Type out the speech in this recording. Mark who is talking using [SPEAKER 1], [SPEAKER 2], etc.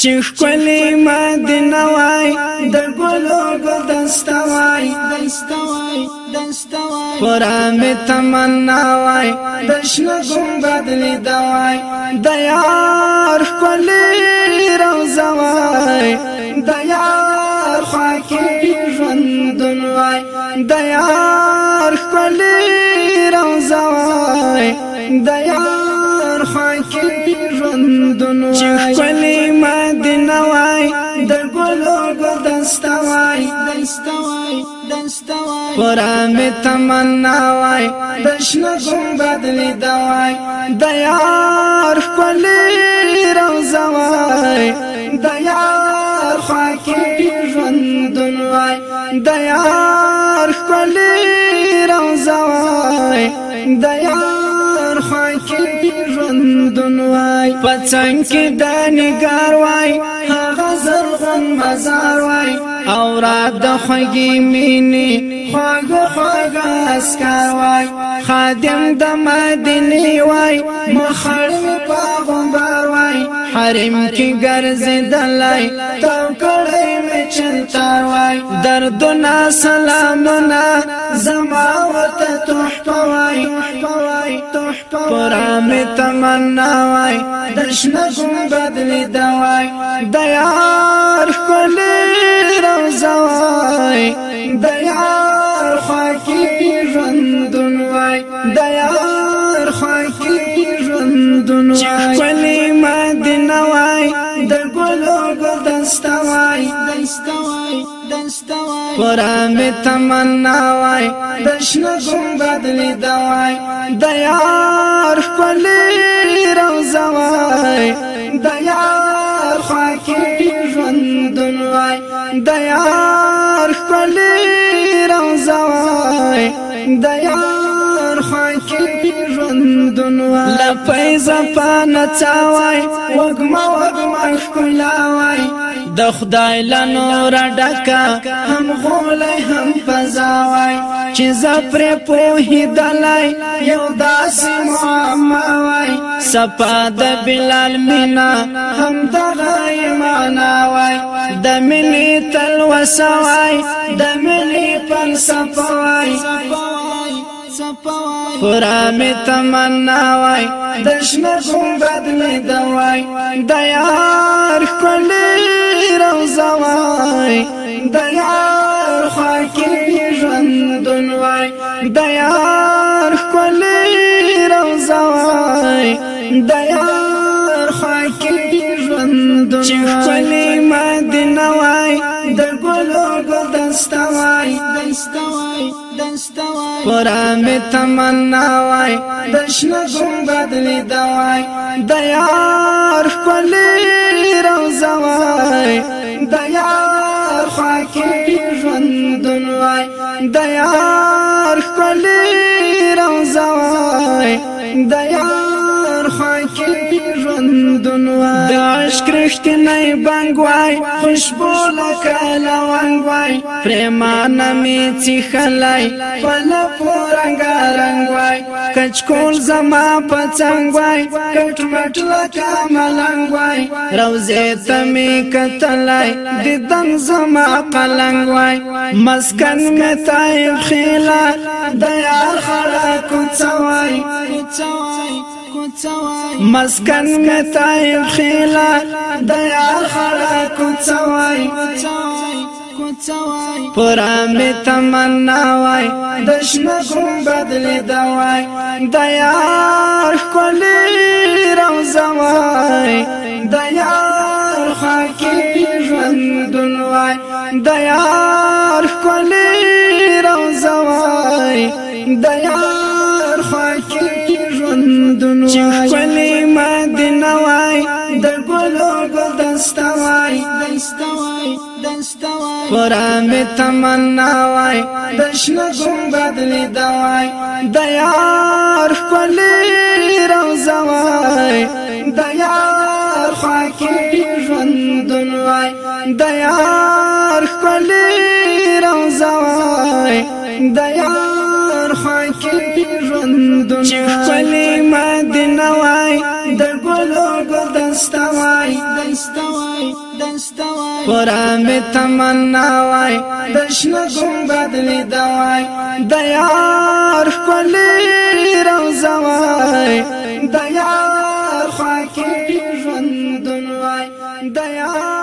[SPEAKER 1] چې ښکلې مدینه وای د ګلو ګلدسته وای قرآن می تمنا وای د شنه ګمبد لیدا وای د یار ښکلې روزه وای د یار خاکې ژوندون وای د یار ښکلې روزه وای د یار خاکې ژوندون وای چې ښکلې قرآن می تمنا وای دشن گنبد لیدا وای دیار کلی روزا وای دیار خاکی ژوندون وای دیار کلی روزا وای دیار خاکی ژوندون وای پڅنګ کې دانګار وای وطن مزار وای او را د خوږی مینې خوږو خوږه اسکار وای خادم د مدینه وای مخړم پیغمبر وای حرم کې ګرځیدلای تو کړی مې چنتار وای دردونه سلامونه زما وته تحفه وای پرامه تمنا وای دشنه کوم بدلی دوای دیا قرآن می تمنا وای دشن گنبد لیدا وای دیار خپلی روزا وای دیار خاکی ژوندون وای دیار خپلی روزا وای دیار لپی زفان چاوای وگما وگما شکلاوای د خدای لنور ډکا هم غولای هم فزاوای چې زپر په هدلای یو داس معماوای صفا د بلال مینا هم د غیماناوای د منی تل وسوای د منی فلسفوای پورا می تمنا وای دشنه کوم بدلی دوای د یار خلی روزا وای د یار خاکی ژوندون وای د یار خلی روزا وای د یار خاکی ژوندون وای چې خلی مدن دستوای دستوای قران می تمنا وای دشنه ګمبد لیدوای د یار خلی روزوای د یار خاکی ژوندون وای د یار خلی روزوای د یار خاکی ژوندون وای د عشق رښتینی بنګ وای خوشبو لکه لونګ وای پریمانه می څیښلی پل په رنګا رنګ وای کچکول زما په څنګ وای کټ مټ لکه ملنګ وای روزې ته می کتلی دیدن زما قلنګ وای مسکن می تای خیلا دیا خلق کوڅوي مسکن مې تایم خیلا د یار خلق کوڅوي پرا می تمنا وای دشن کوم بدل دوای د یار کولی روزا وای د یار خاکی ژوند وای د یار کولی د یار خوکی ژوندون چې خپلې مدینه وای د ګلو ګلدسته وای قرآن می تمنا وای د شنه ګمبد لیدا وای د یار خپلې روزه وای د یار خوکی ژوندون وای د یار خپلې روزه وای د یار خندون خپل ما د نوای د ګلو ګلدستوای دستوای دستوای قران می تمنا وای د شنه ګمبد لیدوای د یار خپل روزوای د یار خاکي ژوندون وای د یار